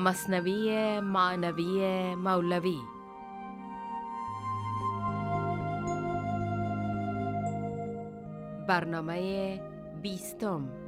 مصنوی معنوی مولوی. برنامه بیستم.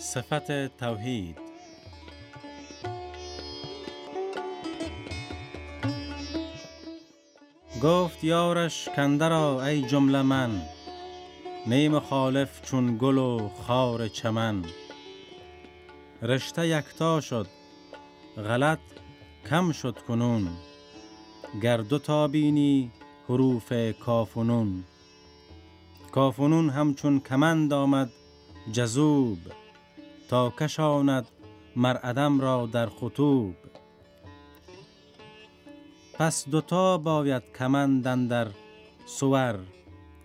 صفت توحید. گفت یارش کندرا ای جمله من نی مخالف چون گل و خار چمن. رشته یکتا شد غلط کم شد کنون. گر دو تا بینی حروف کافنون. کافنون همچون کمند آمد جذوب تا کشاند مر را در خطوب. پس دوتا باید کمندن در سور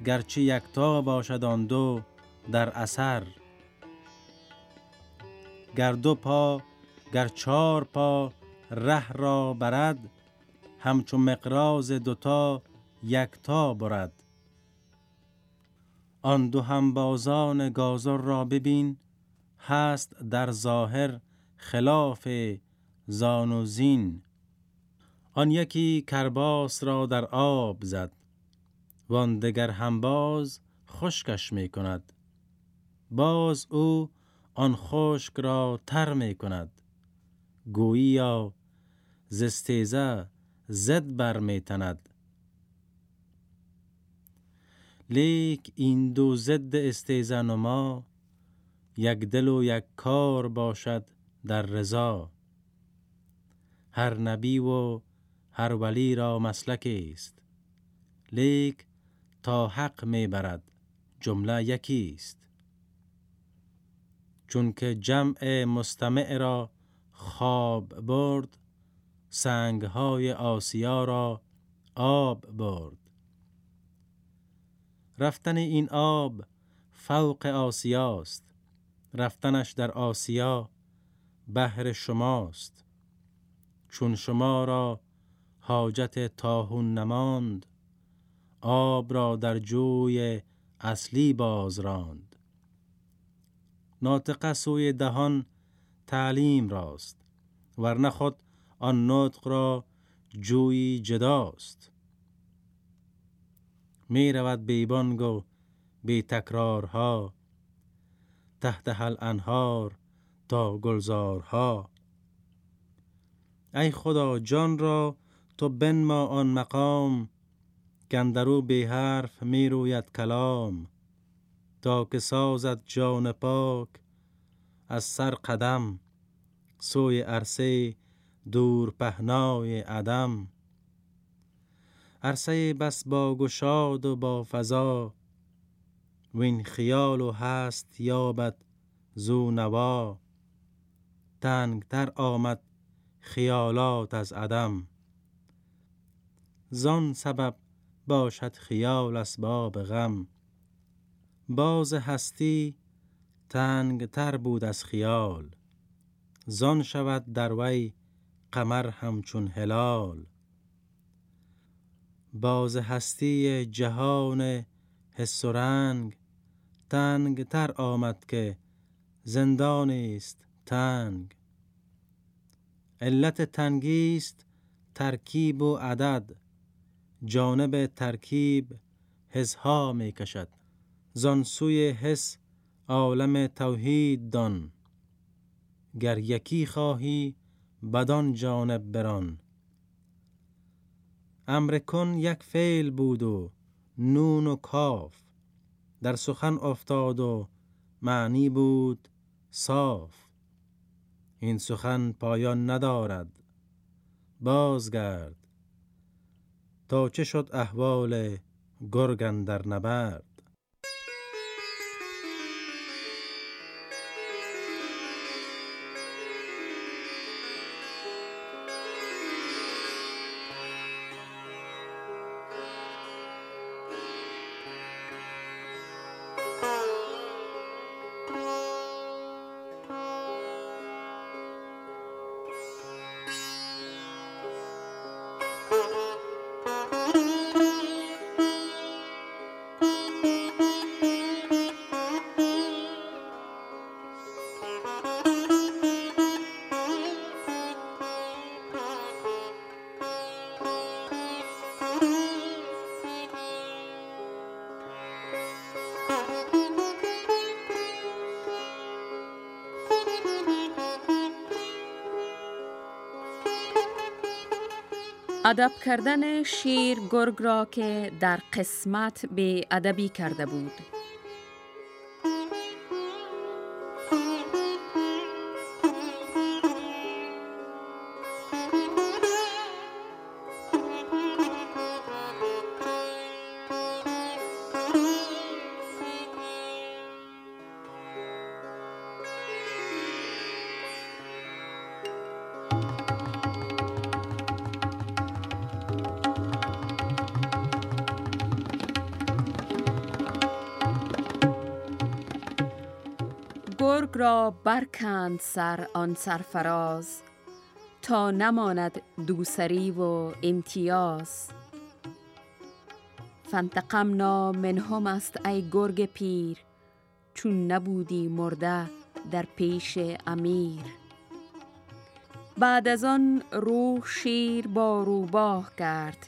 گرچه یکتا باشد آن دو در اثر. گر دو پا گر چار پا ره را برد همچون مقراز دوتا یکتا برد. آن دو هم بازان گازر را ببین هست در ظاهر خلاف زان و زین. آن یکی کرباس را در آب زد وان دگر هم باز خشکش می کند. باز او آن خشک را تر می کند. گویی یا زستیزه زد بر می تند. لیک این دو ضد استیزه نما یک دل و یک کار باشد در رضا. هر نبی و هر ولی را مسلک است. لیک تا حق می برد جمله یکی است. چون که جمع مستمع را خواب برد سنگ های آسیا را آب برد. رفتن این آب فوق آسیاست رفتنش در آسیا بهر شماست. چون شما را حاجت تاهون نماند آب را در جوی اصلی باز راند. ناطقه سوی دهان تعلیم راست ورنه خود آن نطق را جوی جداست. می رود بیبانگ و بی تکرارها تحت حل انهار تا گلزارها. ای خدا جان را تو ما آن مقام گندرو بی حرف می روید کلام. تا که سازد جان پاک از سر قدم سوی عرصه دور پهنای عدم. عرصه بس با گشاد و با فضا وین خیال و هست یابد زو نوا. تنگتر آمد خیالات از عدم. زان سبب باشد خیال اسباب غم. باز هستی تنگتر بود از خیال. زان شود در وی قمر همچون هلال. باز هستی جهان حس و رنگ تنگ تر آمد که زندان است تنگ. علت تنگی است ترکیب و عدد. جانب ترکیب حسها می کشد. زان سوی حس عالم توحید دان. گر یکی خواهی بدان جانب بران. امر کن یک فعل بود و نون و کاف. در سخن افتاد و معنی بود صاف. این سخن پایان ندارد. بازگرد. تا چه شد احوال گرگن در نبرد؟ ادب کردن شیر گرگ را که در قسمت به ادبی کرده بود. را برکند سر آن سرفراز تا نماند دوسری و امتیاز. فانتقمنا منهم است ای گرگ پیر چون نبودی مرده در پیش امیر. بعد از آن روح شیر با روباه کرد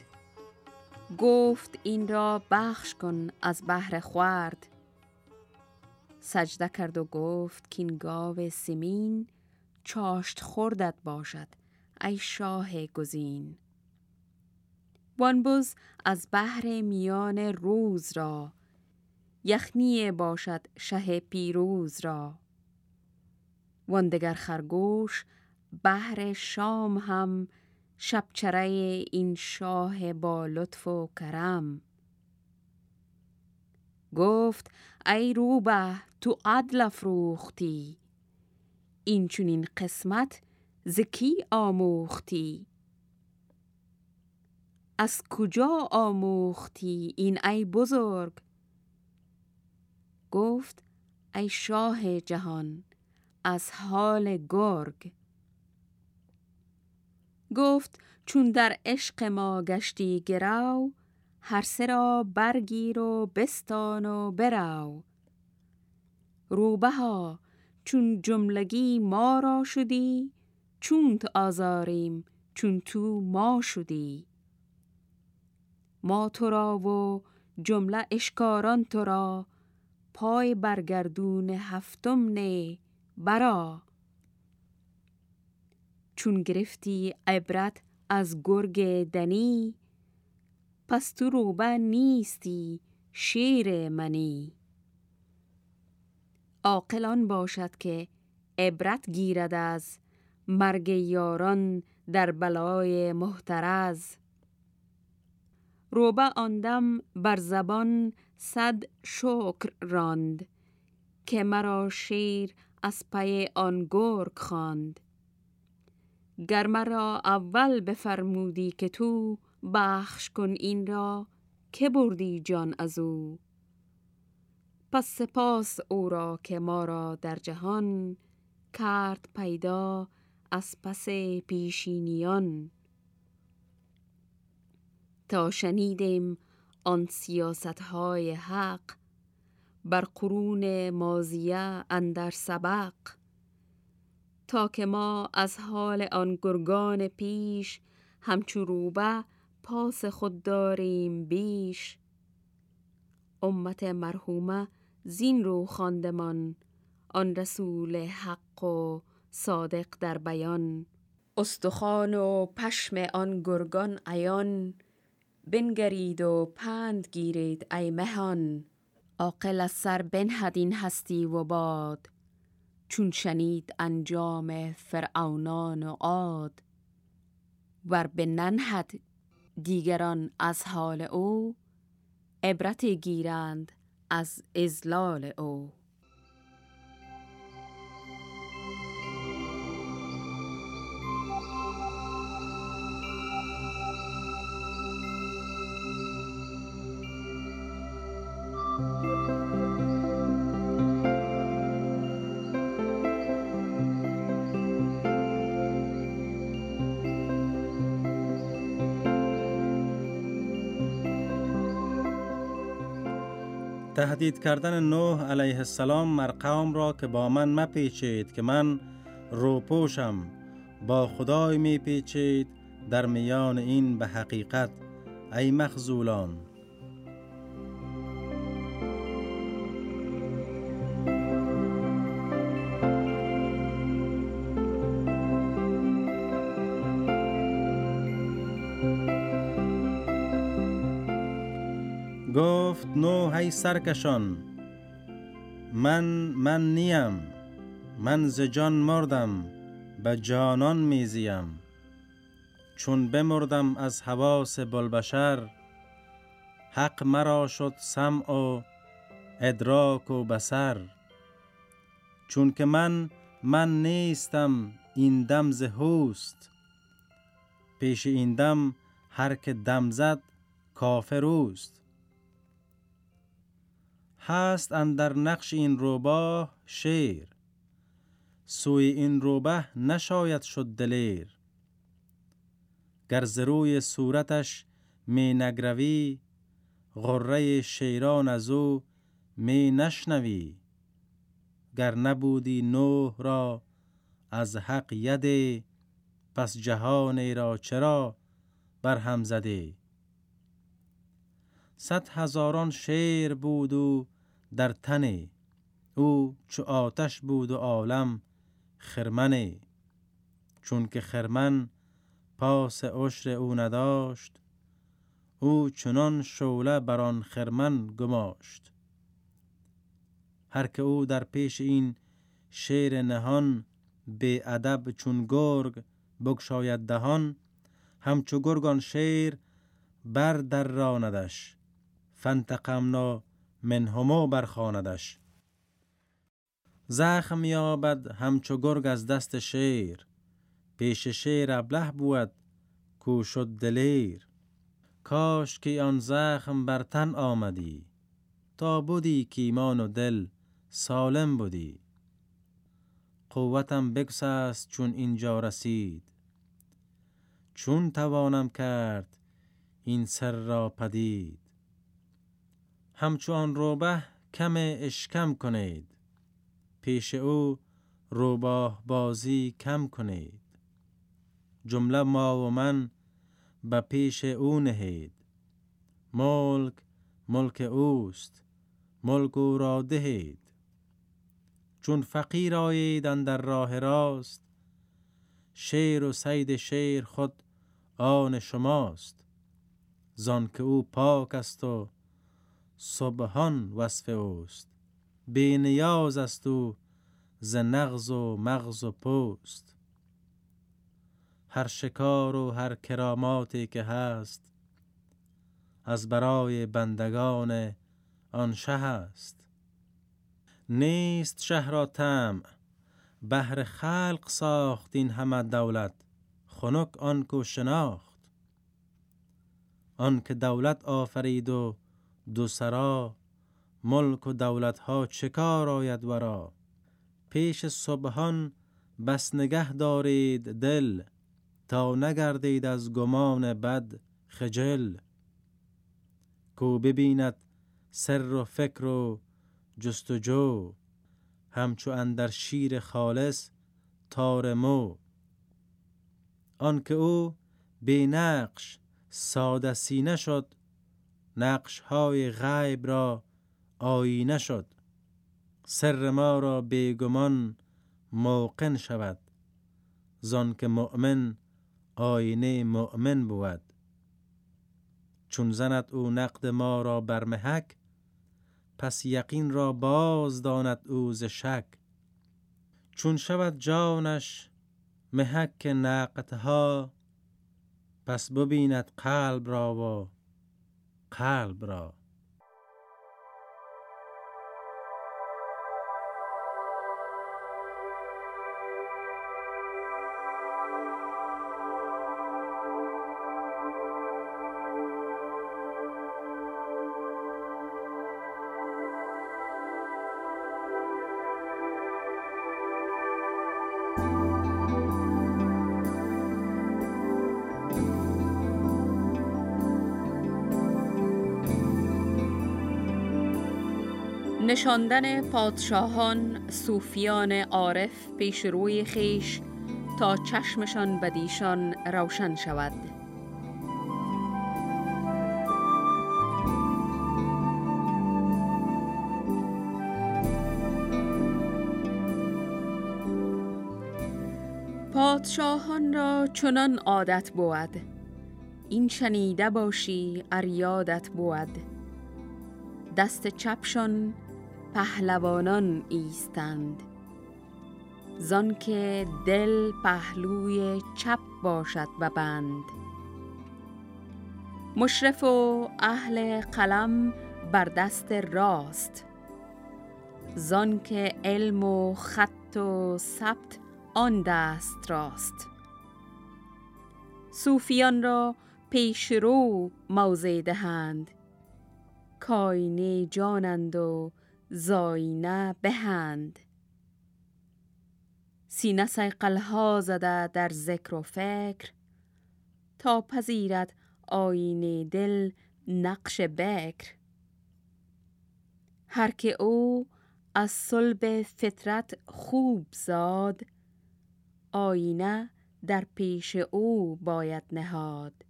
گفت این را بخش کن از بهر خورد. سجده کرد و گفت که گاو سمین چاشت خوردت باشد ای شاه گزین. وان از بحر میان روز را یخنی باشد شه پیروز را. وان دگر خرگوش بحر شام هم شبچره این شاه با لطف و کرم. گفت ای روبه تو عدل افروختی. این چونین قسمت زکی آموختی؟ از کجا آموختی این ای بزرگ؟ گفت ای شاه جهان از حال گرگ. گفت چون در عشق ما گشتی گرو هر سه را برگیر و بستان و برو روبه ها چون جملگی ما را شدی چون تو آزاریم چون تو ما شدی. ما تو را و جمله اشکاران تو را پای برگردون هفتم نه برا. چون گرفتی عبرت از گرگ دنی پس تو روبه نیستی شیر منی. عاقل باشد که عبرت گیرد از مرگ یاران در بلای محترز. روبه آندم بر زبان صد شکر راند که مرا شیر از پی آن گرگ خواند. گر مرا اول بفرمودی که تو بخش کن این را که بردی جان از او؟ پس سپاس او را که ما را در جهان کرد پیدا از پس پیشینیان. تا شنیدیم آن سیاست های حق بر قرون مازیه اندر سبق تا که ما از حال آن گرگان پیش همچو روبه پاس خود داریم بیش. امت مرحومه زین رو خواندمان آن رسول حق و صادق در بیان. استخوان و پشم آن گرگان عیان بنگرید و پند گیرید ای مهان. عاقل از سر بنهد این هستی و باد چون شنید انجام فرعونان و عاد. ور به ننهد دیگران از حال او عبرت گیرند از ازلال او. تهدید کردن نوح علیه السلام مر قوم را که با من مپیچید که من روپوشم با خدای میپیچید در میان این به حقیقت ای مخزولان گفت نو هی سرکشان من من نیم من ز جان مردم به جانان میزیم. چون بمردم از حواس بلبشر حق مرا شد سمع و ادراک و بسر چون که من من نیستم این دم ز هوست. پیش این دم هر که دم زد کافر اوست. هست اندر نقش این روباه شیر. سوی این روبه نشاید شد دلیر. گر روی صورتش می نگروی غره شیران از او می نشنوی. گر نبودی نوح را از حق یده پس جهان را چرا بر هم زده؟ صد هزاران شیر بود و در تن او چو آتش بود و عالم خرمنه. چون که خرمن پاس عشر او نداشت او چنان شوله بر آن خرمن گماشت. هر که او در پیش این شیر نهان به ادب چون گرگ بگشاید دهان همچو گرگان شیر بر در راندش. فانتقمنا منهمو برخاندش زخم یابد همچو گرگ از دست شیر. پیش شیر ابله بود کو شد دلیر. کاش که آن زخم بر تن آمدی تا بودی که ایمان و دل سالم بودی. قوتم بگسست چون اینجا رسید. چون توانم کرد این سر را پدید. همچون روبه کم اشکم کنید. پیش او روباه بازی کم کنید. جمله ما و من به پیش او نهید. ملک ملک اوست ملک او را دهید. چون فقیر آیید در راه راست شیر و سید شیر خود آن شماست. زان که او پاک است و سبحان وصف اوست. بی نیاز است او ز نغز و مغز و پوست. هر شکار و هر کراماتی که هست از برای بندگان آن شه است. نیست شهر را طمع بهر خلق ساخت این همه دولت خنک آن کو شناخت. آن که دولت آفرید و دو سرا ملک و دولت ها چه کار آید ورا پیش صبحان بس نگه دارید دل تا نگردید از گمان بد خجل. کو ببیند سر و فکر و جستجو همچو اندر شیر خالص تار مو. آنکه او بی نقش ساده سینه شد نقش های غیب را آینه شد. سر ما را بیگمان موقن شود. زان که مؤمن آینه مؤمن بود. چون زند او نقد ما را بر محک پس یقین را باز داند او ز شک. چون شود جانش محک نقدها پس ببیند قلب را و قلب را. نشاندن پادشاهان صوفیان عارف پیش روی خیش تا چشمشان بدیشان روشن شود. پادشاهان را چنان عادت بود. این شنیده باشی اریادت بود. دست چپشان پهلوانان ایستند. زان که دل پهلوی چپ باشد و بند. مشرف و اهل قلم بر دست راست. زان که علم و خط و ثبت آن دست راست. صوفیان را پیش رو موضع دهند. کاینه جانند و زاینه بهند. سینه سیقلها زده در ذکر و فکر. تا پذیرد آینه دل نقش بکر. هر که او از صلب فطرت خوب زاد آینه در پیش او باید نهاد.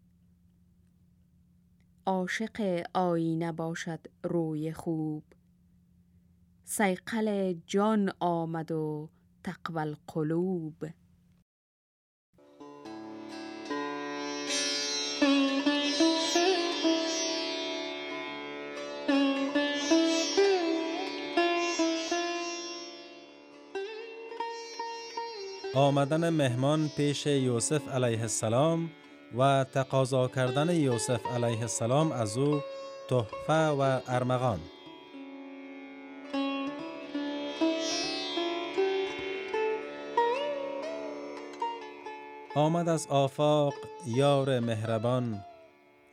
عاشق آینه باشد روی خوب. سیقل جان آمد و تقوى القلوب. آمدن مهمان پیش یوسف علیه السلام و تقاضا کردن یوسف علیه السلام از او تحفه و ارمغان. آمد از آفاق یار مهربان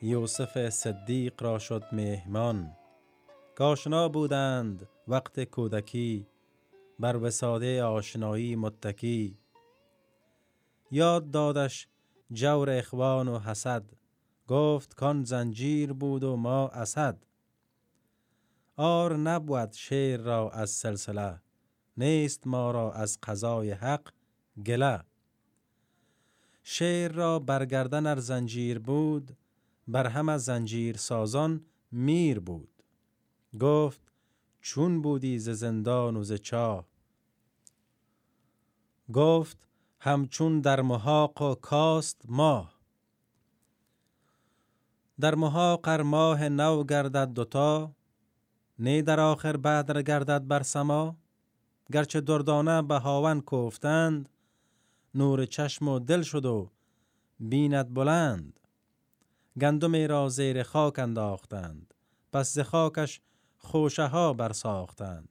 یوسف صدیق را شد مهمان کاشنا بودند وقت کودکی بر وساده آشنایی متکی. یاد دادش جور اخوان و حسد گفت کان زنجیر بود و ما اسد. آر نبود شیر را از سلسله نیست ما را از قضای حق گله. شیر را برگردن ار زنجیر بود بر هم از زنجیر سازان میر بود. گفت چون بودی ز زندان و ز چاه؟ گفت همچون در محاق و کاست ماه. در محاق ار ماه نو گردد دوتا نی در آخر بدر گردد بر سما. گرچه دردانه به هاون کوفتند نور چشم و دل شد و بیند بلند. گندم را زیر خاک انداختند پس ز خاکش خوشه ها برساختند.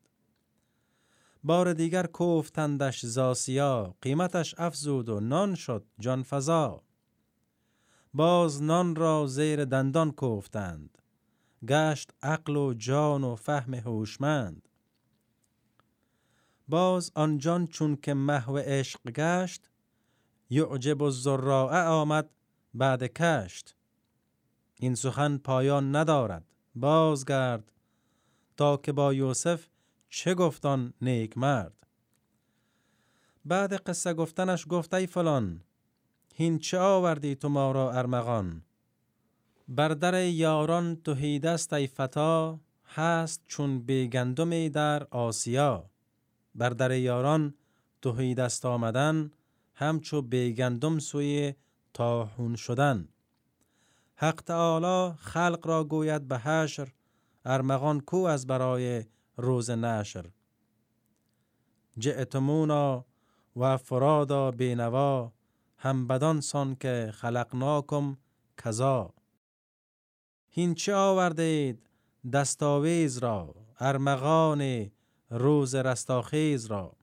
بار دیگر کوفتندش زاسیا قیمتش افزود و نان شد جان فضا باز نان را زیر دندان کوفتند گشت عقل و جان و فهم هوشمند. باز آن جان چون که محو عشق گشت یعجب الزراع آمد بعد کشت. این سخن پایان ندارد بازگرد. تا که با یوسف چه گفتان نیک مرد؟ بعد قصه گفتنش گفت ای فلان هین چه آوردی تو ما را ارمغان؟ بر در یاران توهیدست ای فتا هست چون بیگندمی در آسیا. بر در یاران توهیدست آمدن همچو بیگندم سوی تاهون شدن. حق تعالی خلق را گوید به حشر ارمغان کو از برای روز نشر. جئتمونا و فرادا بینوا هم بدان سان که خلقناکم کذا هین چه آوردید دستاویز را ارمغان روز رستاخیز را؟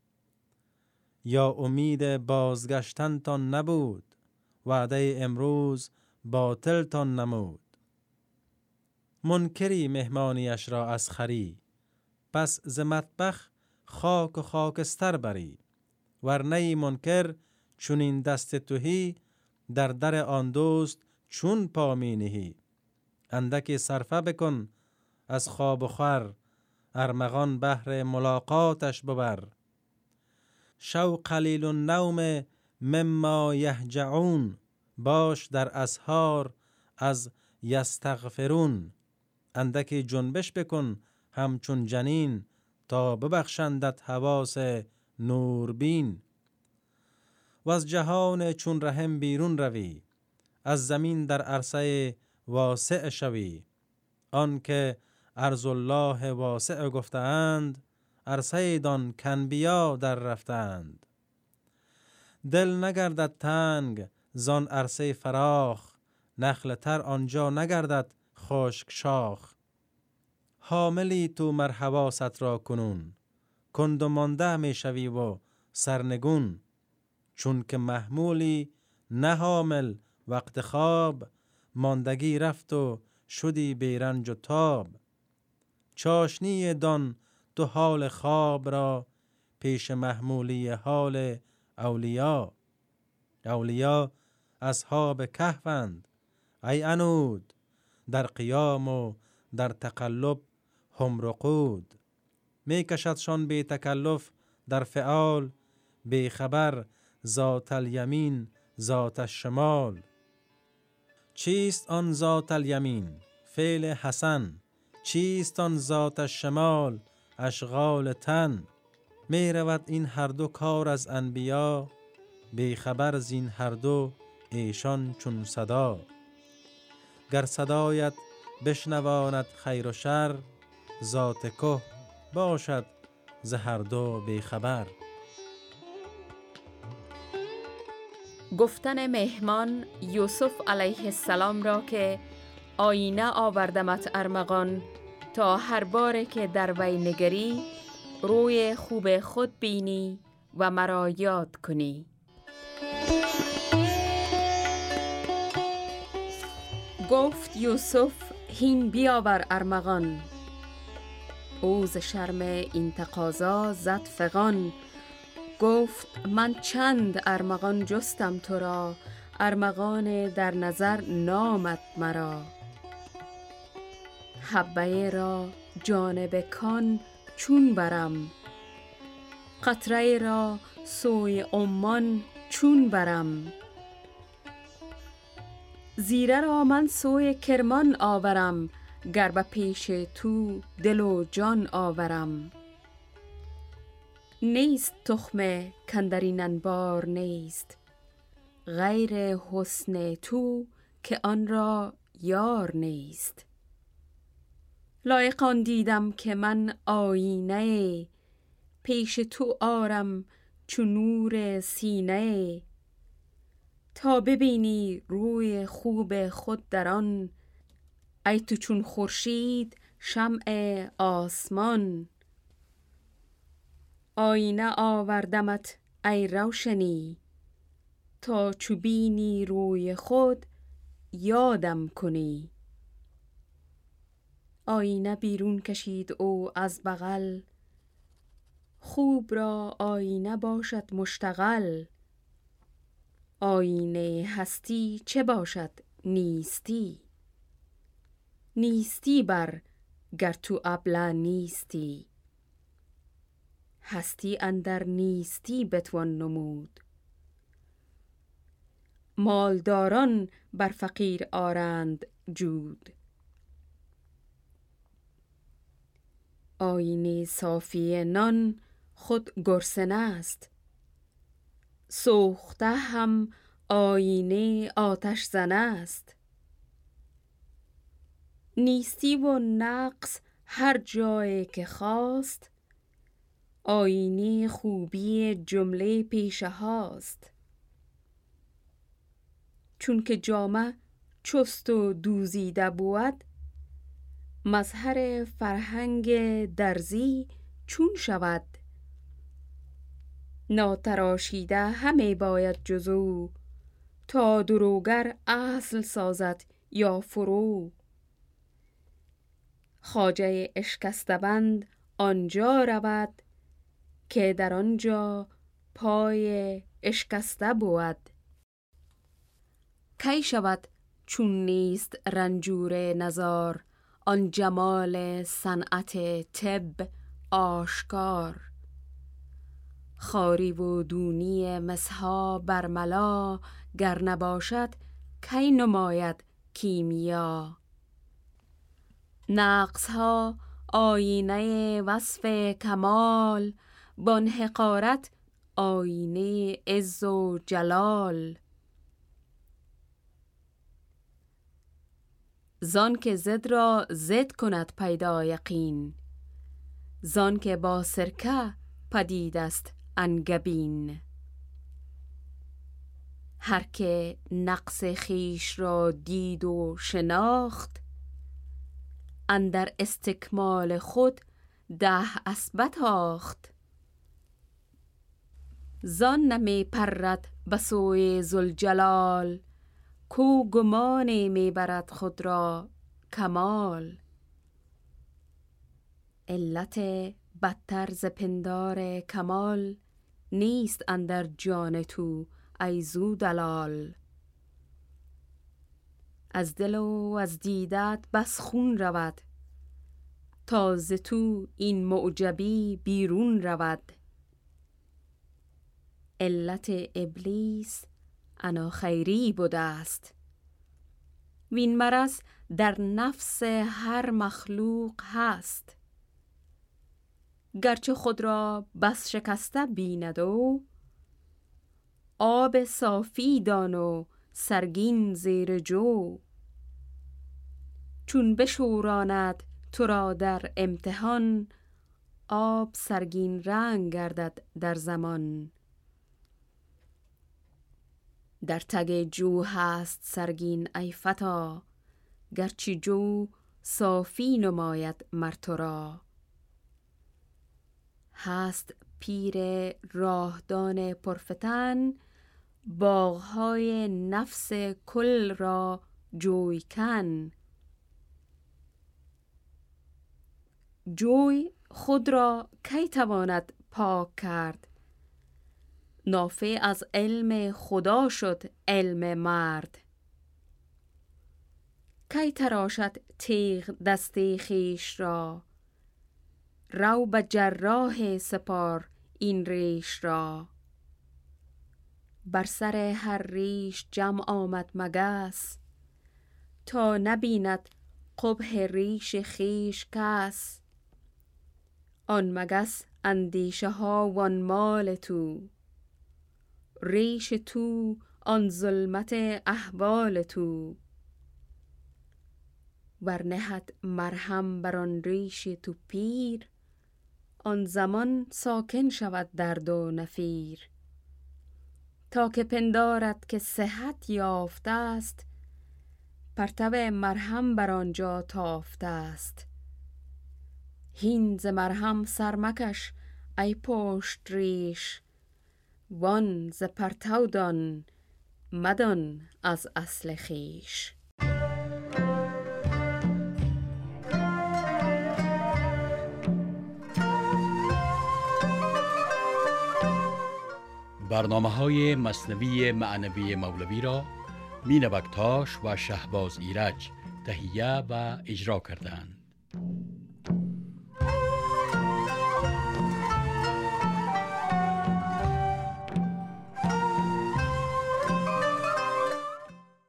یا امید بازگشتنتان نبود. وعده امروز باطلتان نمود. منکری مهمانیش را از خری. پس ز مطبخ خاک و خاکستر بری. ورنه منکر چون این دست توهی در در آن دوست چون پا می نهی. اندکی صرفه بکن از خواب و خور. ارمغان بهر ملاقاتش ببر. شو قلیل النوم مما یهجعون باش در اسهار از یستغفرون. اندکی جنبش بکن همچون جنین تا ببخشندت حواس نوربین. و از جهان چون رحم بیرون روی از زمین در عرصه واسع شوی. آنکه ارز الله واسع گفتند ارسیدان کنبیا در رفتند. دل نگردد تنگ زان عرصه فراخ نخل تر آنجا نگردد خشک شاخ. حاملی تو مرحواست را کنون کند و مانده می شوی و سرنگون. چون که محمولی نه حامل وقت خواب ماندگی رفت و شدی بیرنج و تاب. چاشنی دان تو حال خواب را پیش محمولی حال اولیا. اولیا اصحاب کهفند. ای انود در قیام و در تقلب هم رقود. می کشدشان بی تکلف در فعال بی خبر ذات الیمین ذات الشمال. چیست آن ذات الیمین؟ فعل حسن. چیست آن ذات الشمال؟ اشغال تن. می رود این هر دو کار از انبیا بی خبر زین هر دو ایشان چون صدا. گر صدایت بشنواند خیر و شر ذات که باشد ز هر دو بی خبر. گفتن مهمان یوسف علیه السلام را که آینه آوردمت ارمغان تا هر باره که در وی نگری روی خوب خود بینی و مرا یاد کنی. گفت یوسف هین بیاور ارمغان. او ز شرم این تقاضا زد فغان. گفت من چند ارمغان جستم تو را ارمغان در نظر نامد مرا. حبه را جانب کان چون برم. قطره را سوی عمان چون برم. زیره را من سوی کرمان آورم گر به پیش تو دل و جان آورم. نیست تخم کندرین انبار نیست غیر حسن تو که آن را یار نیست. لایق آن دیدم که من آینه پیش تو آرم چو نور سینه. تا ببینی روی خوب خود در آن ای تو چون خورشید شمع آسمان. آینه آوردمت ای روشنی تا چو بینی روی خود یادم کنی. آینه بیرون کشید او از بغل. خوب را آینه باشد مشتغل. آینه هستی چه باشد نیستی؟ نیستی بر گر تو ابله نیستی. هستی اندر نیستی بتوان نمود. مالداران بر فقیر آرند جود. آینه صافی نان خود گرسنه است. سوخته هم آینه آتش زنه است. نیستی و نقص هر جای که خواست آینه خوبی جمله پیشه هاست. چون که جامه چست و دوزیده بود مظهر فرهنگ درزی چون شود. ناتراشیده همه باید جزو. تا دروگر اصل سازد یا فرو. خاجه اشکستبند آنجا رود که در آنجا پای اشکسته بود. کی شود چون نیست رنجور نزار؟ آن جمال صنعت طب آشکار. خاری و دونی مسها برملا گر نباشد کی نماید کیمیا. نقص ها آینه وصف کمال بان حقارت آینه عز و جلال. زان که زد را زد کند پیدا یقین. زان که با سرکه پدید است انگبین. هر که نقص خیش را دید و شناخت اندر استکمال خود ده اسبت آخت. زان نمی پرد بسوی زلجلال کو گمانی می برد خود را کمال. علت بدتر ز پندار کمال نیست اندر جان تو ای زو دلال از دل و از دیدت بس خون رود تا ز تو این معجبی بیرون رود. علت ابلیس انا خیری بوده است. وین مرض در نفس هر مخلوق هست. گرچه خود را بس شکسته بیند و آب صافی دان و سرگین زیر جو. چون بشوراند تو را در امتحان آب سرگین رنگ گردد در زمان. در تگ جو هست سرگین ای فتا گرچه جو صافی نماید مرتو را. هست پیر راهدان پرفتن باغهای نفس کل را جوی کن. جوی خود را کی تواند پاک کرد؟ نافع از علم خدا شد علم مرد. کی تراشد تیغ دستی خیش را؟ رو به جراح سپار این ریش را. بر سر هر ریش جمع آمد مگس تا نبیند قبه ریش خیش کس. آن مگس اندیشه ها وان مال تو. ریش تو آن ظلمت احوال تو. ورنهد مرهم بر آن ریش تو پیر آن زمان ساکن شود درد و نفیر. تا که پندارد که صحت یافته است پرتو مرهم بر آنجا تافته است. هین ز مرهم سرمکش ای پشت ریش. وان ز پرتو دان مدان از اصل خیش برنامه های مصنوی معنوی مولوی را مینبکتاش و شهباز ایرج تهیه و اجرا کردند.